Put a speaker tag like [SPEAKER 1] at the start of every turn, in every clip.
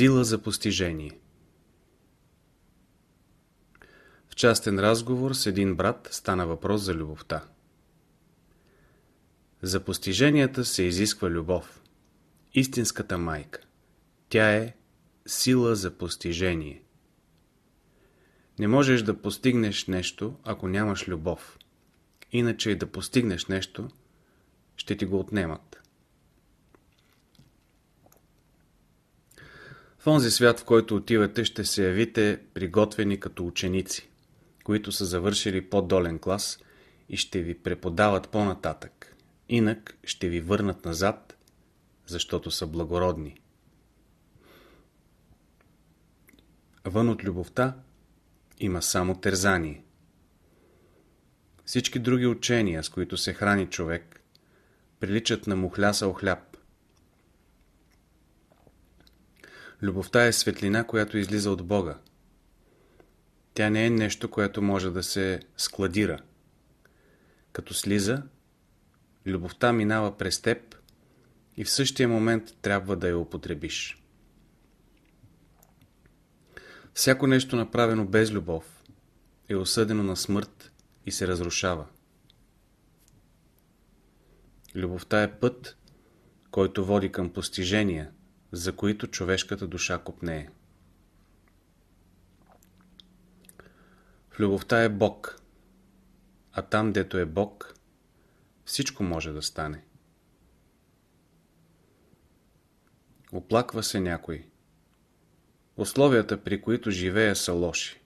[SPEAKER 1] Сила за постижение В частен разговор с един брат стана въпрос за любовта. За постиженията се изисква любов. Истинската майка. Тя е сила за постижение. Не можеш да постигнеш нещо, ако нямаш любов. Иначе и да постигнеш нещо, ще ти го отнемат. В онзи свят, в който отивате, ще се явите приготвени като ученици, които са завършили по-долен клас и ще ви преподават по-нататък. Инак ще ви върнат назад, защото са благородни. Вън от любовта има само тързание. Всички други учения, с които се храни човек, приличат на мухлясал хляб. Любовта е светлина, която излиза от Бога. Тя не е нещо, което може да се складира. Като слиза, любовта минава през теб и в същия момент трябва да я употребиш. Всяко нещо направено без любов е осъдено на смърт и се разрушава. Любовта е път, който води към постижения, за които човешката душа копнее. В любовта е Бог, а там, дето е Бог, всичко може да стане. Оплаква се някой. Условията, при които живея, са лоши.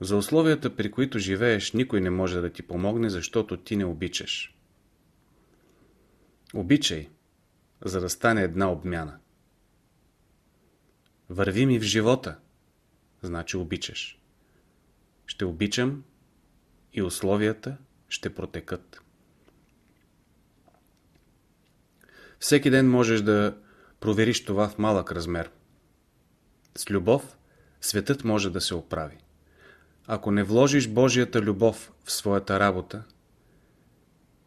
[SPEAKER 1] За условията, при които живееш, никой не може да ти помогне, защото ти не обичаш. Обичай, за да стане една обмяна. Върви ми в живота, значи обичаш. Ще обичам и условията ще протекат. Всеки ден можеш да провериш това в малък размер. С любов светът може да се оправи. Ако не вложиш Божията любов в своята работа,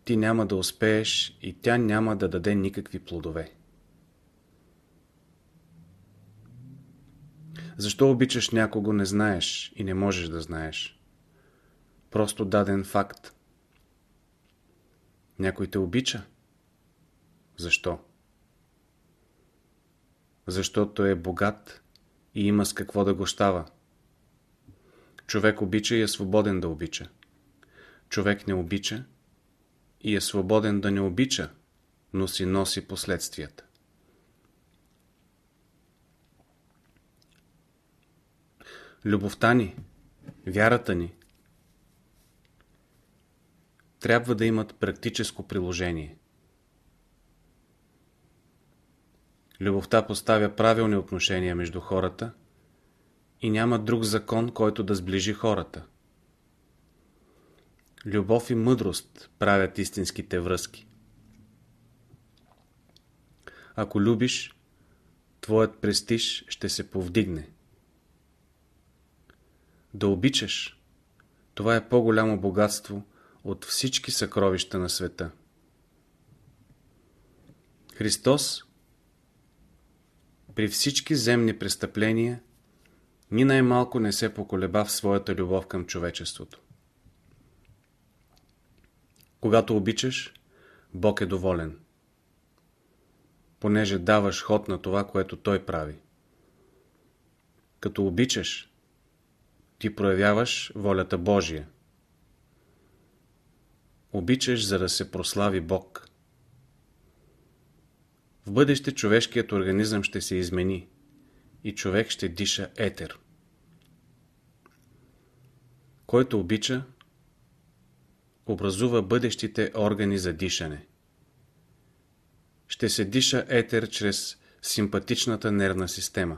[SPEAKER 1] ти няма да успееш и тя няма да даде никакви плодове. Защо обичаш някого не знаеш и не можеш да знаеш. Просто даден факт. Някой те обича. Защо? Защото е богат и има с какво да го щава. Човек обича и е свободен да обича. Човек не обича и е свободен да не обича, но си носи последствията. Любовта ни, вярата ни, трябва да имат практическо приложение. Любовта поставя правилни отношения между хората и няма друг закон, който да сближи хората. Любов и мъдрост правят истинските връзки. Ако любиш, твоят престиж ще се повдигне. Да обичаш, това е по-голямо богатство от всички съкровища на света. Христос при всички земни престъпления ни най-малко не се поколеба в своята любов към човечеството. Когато обичаш, Бог е доволен. Понеже даваш ход на това, което Той прави. Като обичаш, ти проявяваш волята Божия. Обичаш, за да се прослави Бог. В бъдеще човешкият организъм ще се измени и човек ще диша етер. Който обича, образува бъдещите органи за дишане. Ще се диша етер чрез симпатичната нервна система.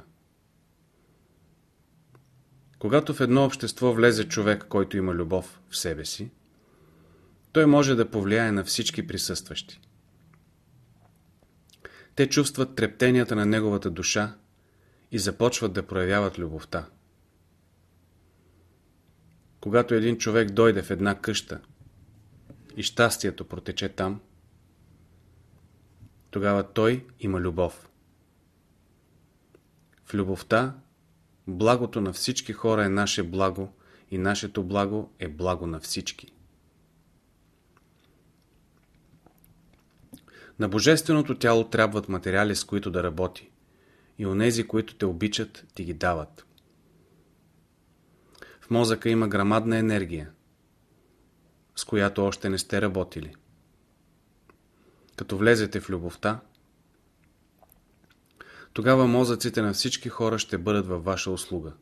[SPEAKER 1] Когато в едно общество влезе човек, който има любов в себе си, той може да повлияе на всички присъстващи. Те чувстват трептенията на неговата душа и започват да проявяват любовта. Когато един човек дойде в една къща и щастието протече там, тогава той има любов. В любовта благото на всички хора е наше благо и нашето благо е благо на всички. На Божественото тяло трябват материали, с които да работи. И онези, които те обичат, ти ги дават. В мозъка има грамадна енергия, с която още не сте работили. Като влезете в любовта, тогава мозъците на всички хора ще бъдат във ваша услуга.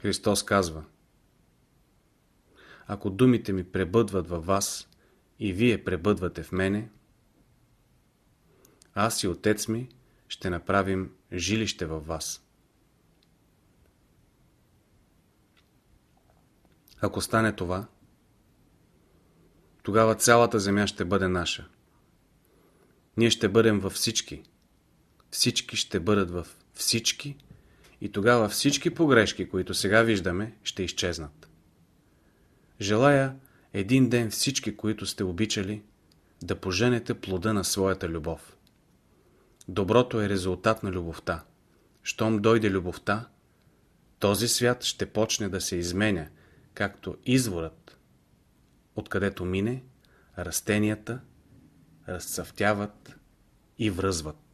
[SPEAKER 1] Христос казва Ако думите ми пребъдват във вас и вие пребъдвате в мене, аз и Отец ми ще направим жилище във вас. Ако стане това, тогава цялата земя ще бъде наша. Ние ще бъдем във всички. Всички ще бъдат във всички и тогава всички погрешки, които сега виждаме, ще изчезнат. Желая един ден всички, които сте обичали, да поженете плода на своята любов. Доброто е резултат на любовта. Щом дойде любовта, този свят ще почне да се изменя, както изворът, откъдето мине, растенията разцъфтяват и връзват.